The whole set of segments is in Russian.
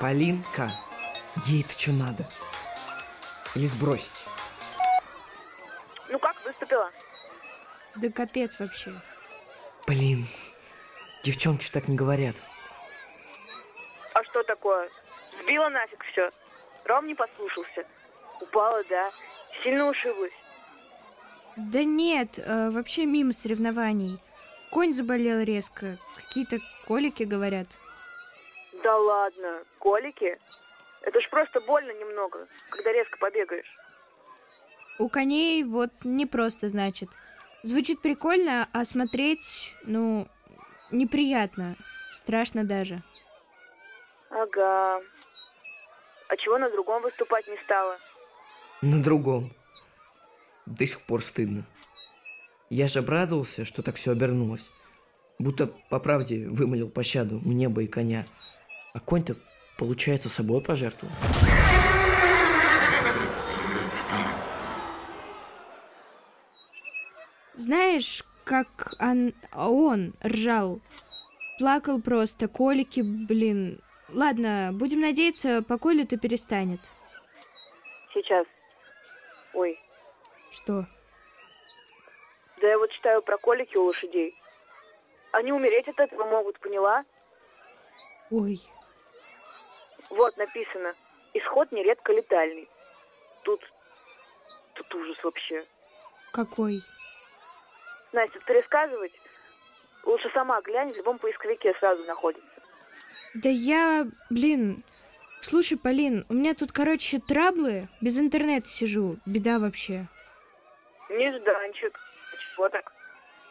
Полинка, ей-то что надо? Или сбросить? Ну как выступила? Да капец вообще. Блин, девчонки ж так не говорят. А что такое? Сбила нафиг все. Ром не послушался. Упала, да. Сильно ушиблась. Да нет, э, вообще мимо соревнований. Конь заболел резко, какие-то колики говорят. Да ладно, колики? Это ж просто больно немного, когда резко побегаешь. У коней вот не просто, значит. Звучит прикольно, а смотреть, ну, неприятно. Страшно даже. Ага. А чего на другом выступать не стала? На другом. До сих пор стыдно. Я же обрадовался, что так все обернулось. Будто, по правде, вымолил пощаду у неба и коня. А конь-то, получается, собой пожертвовал. Знаешь, как он, он ржал? Плакал просто, колики, блин. Ладно, будем надеяться, по коле-то перестанет. Сейчас. Ой, Что? да я вот читаю про колики у лошадей. Они умереть от этого могут, поняла? Ой, Вот написано. Исход нередко летальный. Тут... Тут ужас вообще. какой? Настя, пересказывать? Лучше сама глянь, в любом поисковике сразу находится. Да я, блин... Слушай, Полин, у меня тут, короче, траблы. Без интернета сижу. Беда вообще. Нежданчик. Чего так?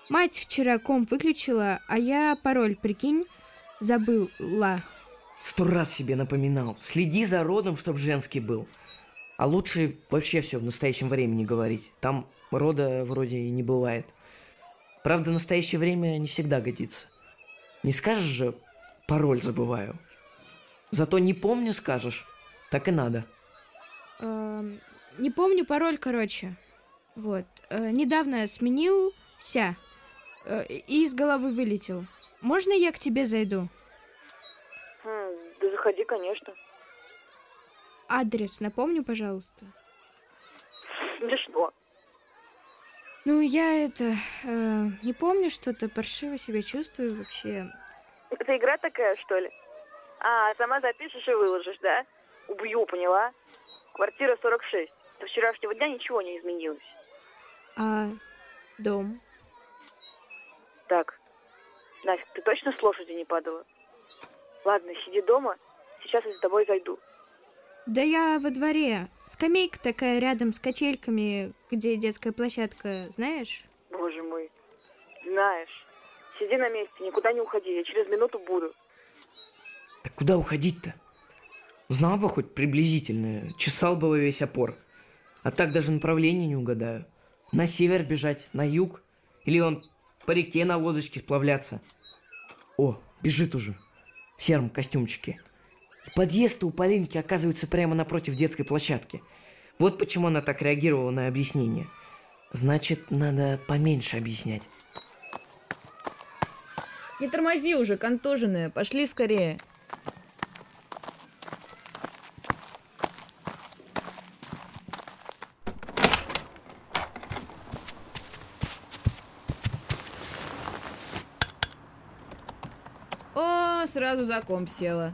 Мать вчера комп выключила, а я пароль, прикинь, забыла. Сто раз себе напоминал. Следи за родом, чтоб женский был. А лучше вообще все в настоящем времени говорить. Там рода вроде и не бывает. Правда, настоящее время не всегда годится. Не скажешь же, пароль забываю. Зато не помню скажешь. Так и надо. Эм, не помню пароль, короче. Вот. Э, недавно сменился э, и из головы вылетел. Можно я к тебе зайду? Заходи, конечно. Адрес напомню, пожалуйста. Смешно. Ну, я это... э, не помню что-то, паршиво себя чувствую вообще. Это игра такая, что ли? А, сама запишешь и выложишь, да? Убью, поняла? Квартира 46. До вчерашнего дня ничего не изменилось. А дом? Так, Настя, ты точно с лошади не падала? Ладно, сиди дома, сейчас я за тобой зайду. Да я во дворе. Скамейка такая рядом с качельками, где детская площадка, знаешь? Боже мой. Знаешь, сиди на месте, никуда не уходи, я через минуту буду. Так куда уходить-то? Знал бы хоть приблизительно, чесал бы во весь опор. А так даже направление не угадаю. На север бежать, на юг? Или он по реке на лодочке сплавляться? О, бежит уже. В сером костюмчике. Подъезд у Полинки оказывается прямо напротив детской площадки. Вот почему она так реагировала на объяснение. Значит, надо поменьше объяснять. Не тормози уже, контуженная. Пошли скорее. О, сразу за комп села.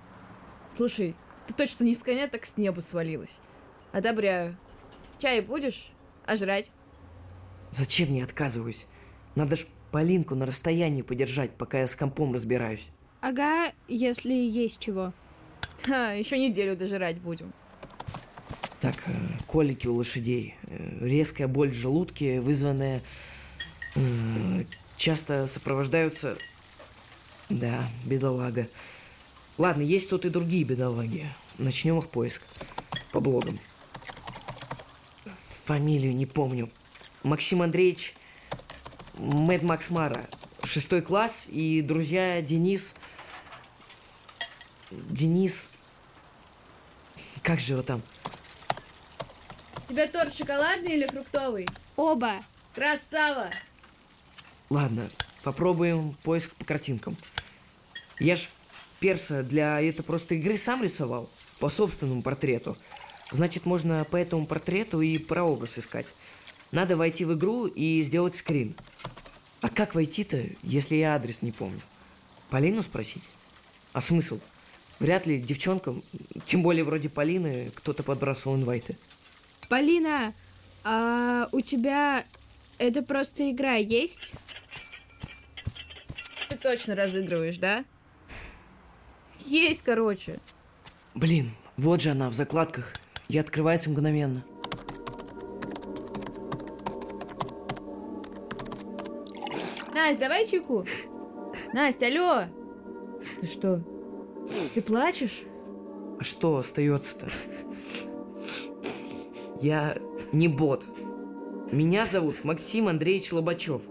Слушай, ты точно не с коня, так с неба свалилась. Одобряю. Чай будешь? А жрать? Зачем не отказываюсь? Надо ж Полинку на расстоянии подержать, пока я с компом разбираюсь. Ага, если есть чего. Ха, еще неделю дожирать будем. Так, э, колики у лошадей. Э, Резкая боль в желудке, вызванная... э, Часто сопровождаются... Да, бедолага. Ладно, есть тут и другие бедолаги. Начнем их поиск. По блогам. Фамилию не помню. Максим Андреевич Мэд Макс Мара. Шестой класс и друзья Денис... Денис... Как же его там? У тебя торт шоколадный или фруктовый? Оба! Красава! Ладно, попробуем поиск по картинкам. Я ж перса для это просто игры сам рисовал по собственному портрету. Значит, можно по этому портрету и прообраз искать. Надо войти в игру и сделать скрин. А как войти-то, если я адрес не помню? Полину спросить? А смысл? Вряд ли девчонкам, тем более вроде Полины, кто-то подбрасывал инвайты. Полина, а у тебя это просто игра есть? Ты точно разыгрываешь, да? Есть, короче. Блин, вот же она в закладках. И открывается мгновенно. Настя, давай чайку. Настя, алло. Ты что? Ты плачешь? А что остается-то? Я не бот. Меня зовут Максим Андреевич Лобачев.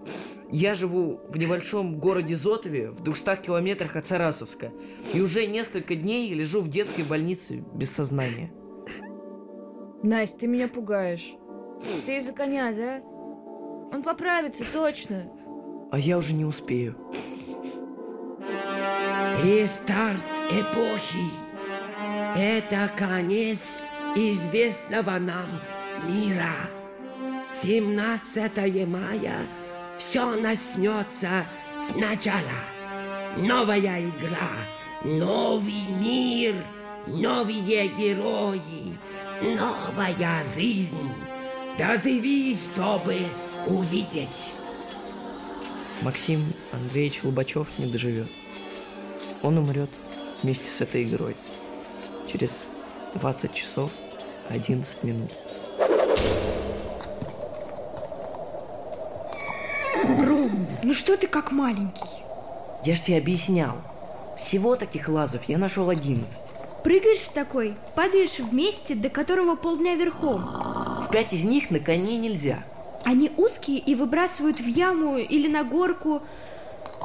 Я живу в небольшом городе Зотове, в 200 километрах от Сарасовска. И уже несколько дней лежу в детской больнице без сознания. Настя, ты меня пугаешь. Ты из-за коня, да? Он поправится, точно. А я уже не успею. Рестарт эпохи. Это конец известного нам мира. 17 мая все начнется сначала. Новая игра, новый мир, новые герои, новая жизнь. Доживи, чтобы увидеть. Максим Андреевич Лобачев не доживет. Он умрет вместе с этой игрой. Через 20 часов 11 минут. Ну что ты как маленький? Я ж тебе объяснял. Всего таких лазов я нашел 11. Прыгаешь в такой, падаешь вместе, до которого полдня верхом. В пять из них на коне нельзя. Они узкие и выбрасывают в яму или на горку.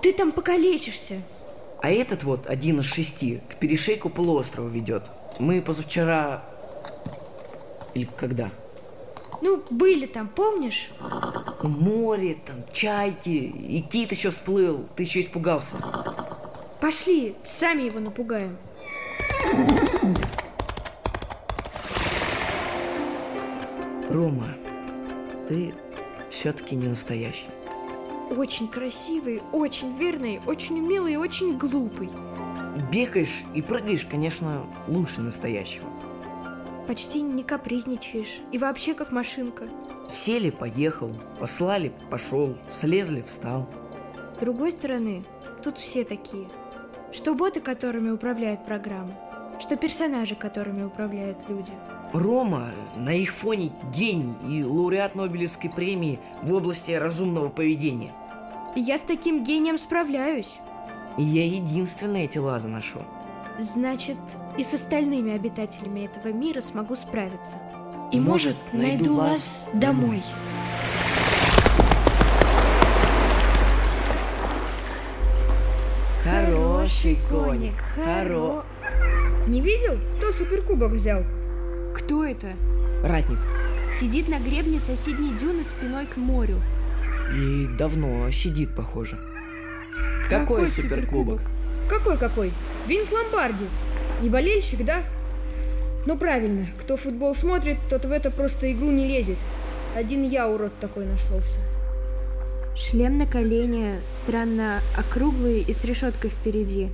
Ты там покалечишься. А этот вот, один из шести, к перешейку полуострова ведет. Мы позавчера... Или когда? Ну, были там, помнишь? Море, там, чайки, и кит еще всплыл. Ты еще испугался. Пошли, сами его напугаем. Рома, ты все-таки не настоящий. Очень красивый, очень верный, очень умелый и очень глупый. Бегаешь и прыгаешь, конечно, лучше настоящего. Почти не капризничаешь. И вообще как машинка. Сели, поехал, послали, пошел, слезли, встал. С другой стороны, тут все такие. Что боты, которыми управляют программы, что персонажи, которыми управляют люди. Рома на их фоне гений и лауреат Нобелевской премии в области разумного поведения. И я с таким гением справляюсь. И я единственный эти лазы нашел. Значит, и с остальными обитателями этого мира смогу справиться. И, может, найду лаз домой. Хороший коник, хоро... Не видел, кто суперкубок взял? Кто это? Ратник. Сидит на гребне соседней дюны спиной к морю. И давно сидит, похоже. Какой, суперкубок? Какой-какой? Винс Ломбарди. Не болельщик, да? Ну правильно, кто футбол смотрит, тот в это просто игру не лезет. Один я урод такой нашелся. Шлем на колени, странно округлый и с решеткой впереди,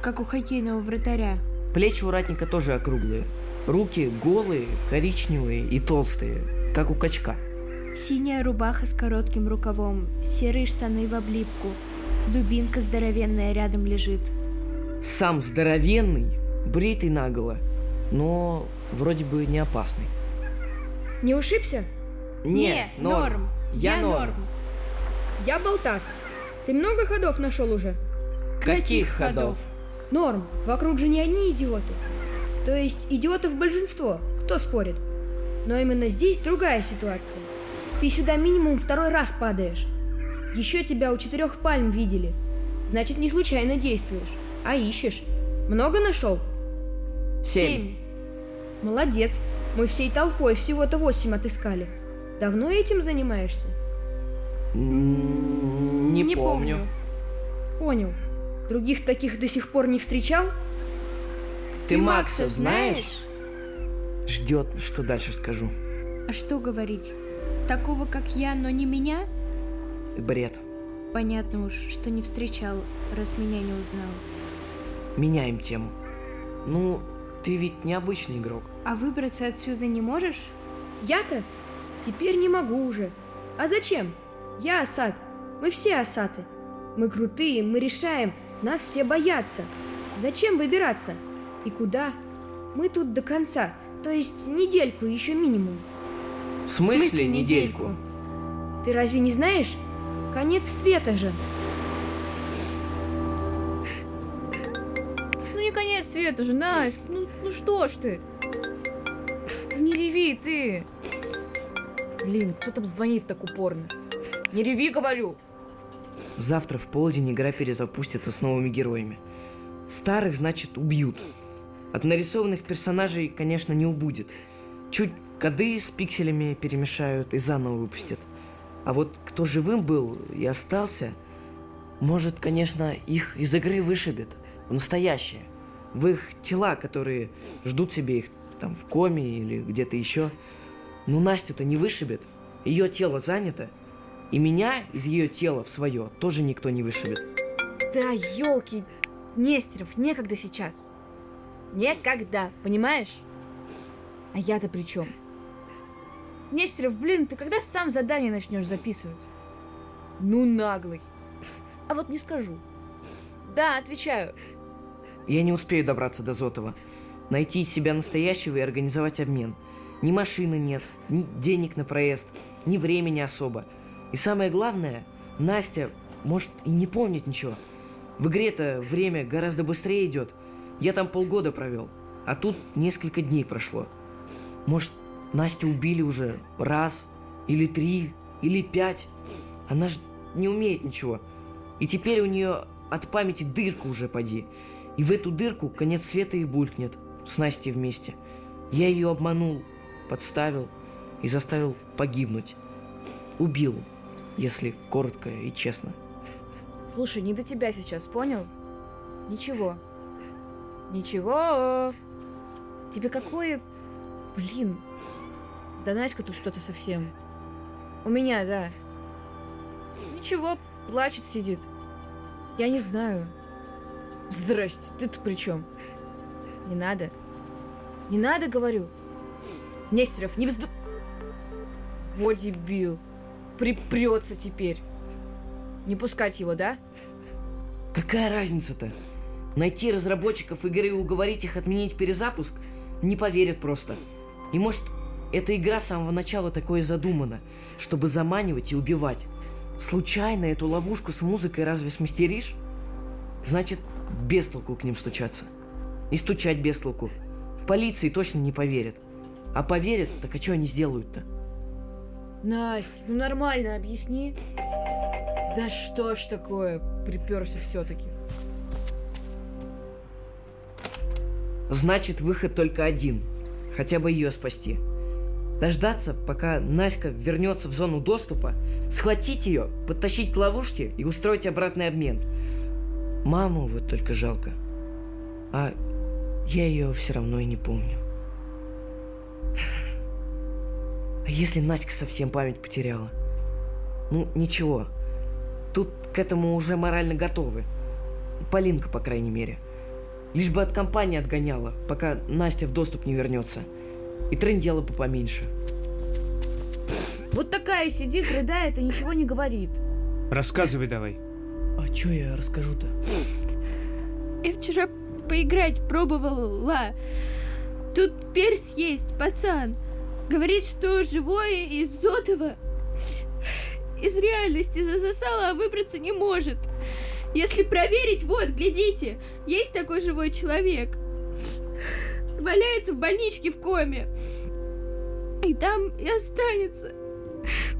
как у хоккейного вратаря. Плечи у ратника тоже округлые. Руки голые, коричневые и толстые, как у качка. Синяя рубаха с коротким рукавом, серые штаны в облипку, дубинка здоровенная рядом лежит. Сам здоровенный, бритый наголо, но вроде бы не опасный. Не ушибся? Не, норм. Я норм. Я Болтас. Ты много ходов нашел уже? Каких ходов? Норм. Вокруг же не одни идиоты. То есть идиотов большинство, кто спорит. Но именно здесь другая ситуация. Ты сюда минимум второй раз падаешь. Еще тебя у четырех пальм видели. Значит, не случайно действуешь, а ищешь. Много нашел? Семь. Молодец. Мы всей толпой всего-то восемь отыскали. Давно этим занимаешься? М, Не, помню. Понял. Других таких до сих пор не встречал? Ты Макса знаешь? Ждет, что дальше скажу. А что говорить? Такого, как я, но не меня? Бред. Понятно уж, что не встречал, раз меня не узнал. Меняем тему. Ну, ты ведь необычный игрок. А выбраться отсюда не можешь? Я-то? Теперь не могу уже. А зачем? Я Асад. Мы все Асаты. Мы крутые, мы решаем. Нас все боятся. Зачем выбираться? И куда? Мы тут до конца. То есть недельку еще минимум. В смысле, недельку? Ты разве не знаешь? Конец света же. Ну не конец света же, Настя. Ну, ну что ж ты? Не реви ты. Блин, кто там звонит так упорно? Не реви, говорю. Завтра в полдень игра перезапустится с новыми героями. Старых, значит, убьют. От нарисованных персонажей, конечно, не убудет. Чуть коды с пикселями перемешают и заново выпустят. А вот кто живым был и остался, может, конечно, их из игры вышибет. В настоящее. В их тела, которые ждут себе их там в коме или где-то еще. Но Настю-то не вышибет. Ее тело занято. И меня из ее тела в свое тоже никто не вышибет. Да, елки, Нестеров, некогда сейчас. Некогда, понимаешь? А я-то при чем? Нестеров, блин, ты когда сам задание начнешь записывать? Ну, наглый. А вот не скажу. Да, отвечаю. Я не успею добраться до Зотова. Найти себя настоящего и организовать обмен. Ни машины нет, ни денег на проезд, ни времени особо. И самое главное, Настя может и не помнит ничего. В игре-то время гораздо быстрее идет. Я там полгода провел, а тут несколько дней прошло. Может, Настю убили уже раз, или три, или пять. Она же не умеет ничего. И теперь у нее от памяти дырка уже поди. И в эту дырку конец света и булькнет с Настей вместе. Я ее обманул, подставил и заставил погибнуть. Убил, если коротко и честно. Слушай, не до тебя сейчас, понял? Ничего. Ничего. Тебе какое... Блин. Да Наська тут что-то совсем. У меня, да. Ничего, плачет, сидит. Я не знаю. Здрасте, ты-то при чем? Не надо. Не надо, говорю. Нестеров, не взду... Вот дебил. Припрется теперь. Не пускать его, да? Какая разница-то? Найти разработчиков игры и уговорить их отменить перезапуск не поверят просто. И может, эта игра с самого начала такое задумана, чтобы заманивать и убивать. Случайно эту ловушку с музыкой разве смастеришь? Значит, без толку к ним стучаться. И стучать без толку. В полиции точно не поверят. А поверят, так а что они сделают-то? Настя, ну нормально объясни. Да что ж такое, приперся все-таки. Значит, выход только один. Хотя бы ее спасти. Дождаться, пока Наська вернется в зону доступа, схватить ее, подтащить к ловушке и устроить обратный обмен. Маму вот только жалко. А я ее все равно и не помню. А если Наська совсем память потеряла? Ну, ничего. Тут к этому уже морально готовы. Полинка, по крайней мере. Лишь бы от компании отгоняла, пока Настя в доступ не вернется. И трындела бы поменьше. Вот такая сидит, рыдает и ничего не говорит. Рассказывай давай. А что я расскажу-то? Я вчера поиграть пробовала. Тут перс есть, пацан. Говорит, что живое из Зотова из реальности засосало, а выбраться не может. Если проверить, вот, глядите, есть такой живой человек. Валяется в больничке в коме. И там и останется.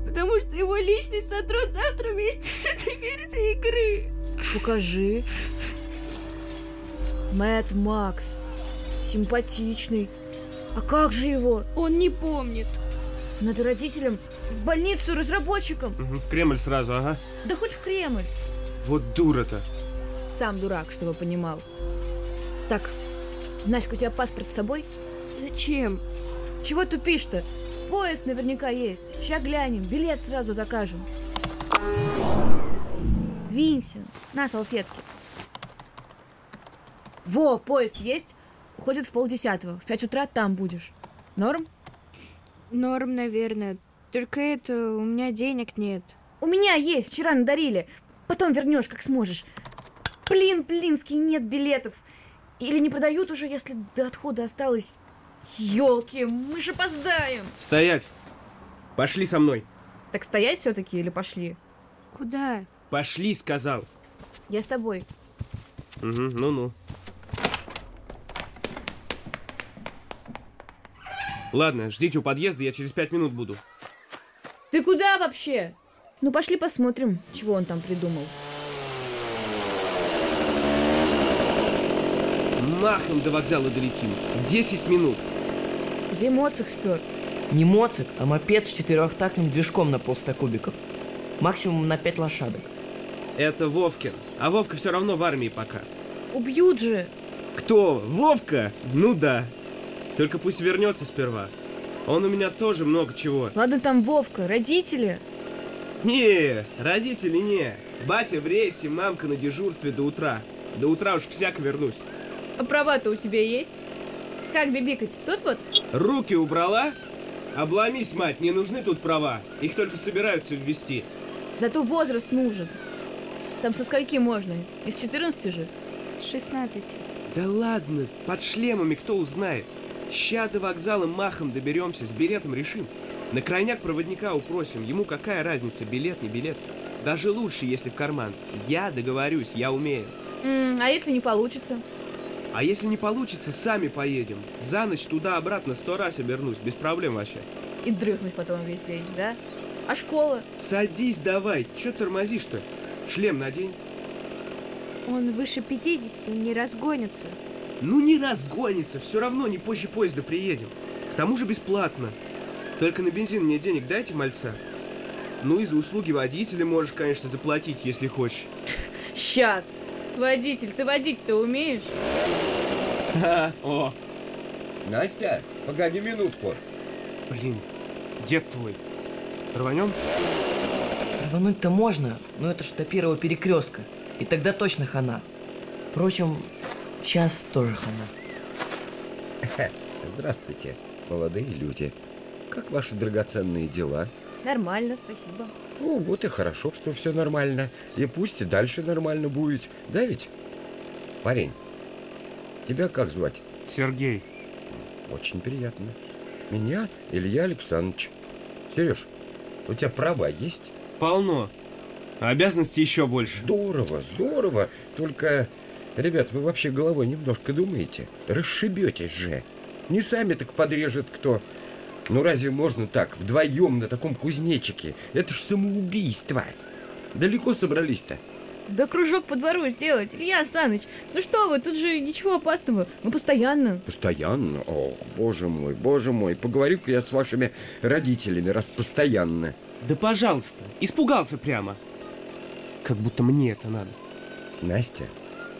Потому что его личность сотрут завтра вместе с этой версией игры. Покажи. Мэтт Макс. Симпатичный. А как же его? Он не помнит. Надо родителям в больницу разработчикам. Мгм, В Кремль сразу, ага. Да хоть в Кремль. Вот дура-то. Сам дурак, чтобы понимал. Так, Наська, у тебя паспорт с собой? Зачем? Чего тупишь-то? Поезд наверняка есть. Сейчас глянем, билет сразу закажем. Двинься, на салфетки. Во, поезд есть? Уходит в полдесятого. В пять утра там будешь. Норм? Норм, наверное. Только это, у меня денег нет. У меня есть, вчера надарили. Потом вернешь, как сможешь. Блин, блинский, нет билетов. Или не продают уже, если до отхода осталось. Елки, мы же опоздаем. Стоять! Пошли со мной. Так стоять все-таки или пошли? Куда? Пошли, сказал. Я с тобой. Угу, ну-ну. Ладно, ждите у подъезда, я через пять минут буду. Ты куда вообще? Ну пошли посмотрим, чего он там придумал. Махом до вокзала долетим. Десять минут. Где Моцик спер? Не моцик, а мопед с четырехтактным движком на полста кубиков. Максимум на 5 лошадок. Это Вовкин. А Вовка все равно в армии пока. Убьют же. Кто? Вовка? Ну да. Только пусть вернется сперва. Он у меня тоже много чего. Ладно там Вовка, родители. Не, родители не. Батя в рейсе, мамка на дежурстве до утра. До утра уж всяко вернусь. А права-то у тебя есть? Как бибикать? Тут вот? Руки убрала? Обломись, мать, не нужны тут права. Их только собираются ввести. Зато возраст нужен. Там со скольки можно? Из 14 же? С 16. Да ладно, под шлемами кто узнает. Ща до вокзала махом доберемся, с билетом решим. На крайняк проводника упросим, ему какая разница, билет, не билет. Даже лучше, если в карман. Я договорюсь, я умею. М, а если не получится? А если не получится, сами поедем. За ночь туда-обратно сто раз обернусь, без проблем вообще. И дрыхнуть потом весь день, да? А школа? Садись давай, чё тормозишь-то? Шлем надень. Он выше 50, не разгонится. Ну не разгонится, все равно не позже поезда приедем. К тому же бесплатно. Только на бензин мне денег дайте, мальца. Ну и за услуги водителя можешь, конечно, заплатить, если хочешь. Сейчас. Водитель, ты водить-то умеешь? О, Настя, погоди минутку. блин, дед твой. Рванем? Рвануть-то можно, но это ж до первого перекрестка. И тогда точно хана. Впрочем, сейчас тоже хана. Здравствуйте, молодые люди. Как ваши драгоценные дела? Нормально, спасибо. Ну, вот и хорошо, что все нормально. И пусть и дальше нормально будет. Да ведь? Парень, тебя как звать? Сергей. Очень приятно. Меня Илья Александрович. Сереж, у тебя права есть? Полно. А обязанностей еще больше. Здорово, здорово. Только, ребят, вы вообще головой немножко думаете? Расшибетесь же. Не сами так подрежет кто. Ну разве можно так, вдвоем на таком кузнечике? Это ж самоубийство. Далеко собрались-то? Да кружок по двору сделать, Илья Саныч. Ну что вы, тут же ничего опасного. Мы постоянно. Постоянно? О, боже мой, боже мой. Поговорю-ка я с вашими родителями, раз постоянно. Да пожалуйста, испугался прямо. Как будто мне это надо. Настя,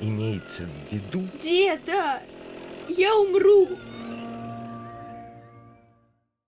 имеется в виду... Деда! Я умру!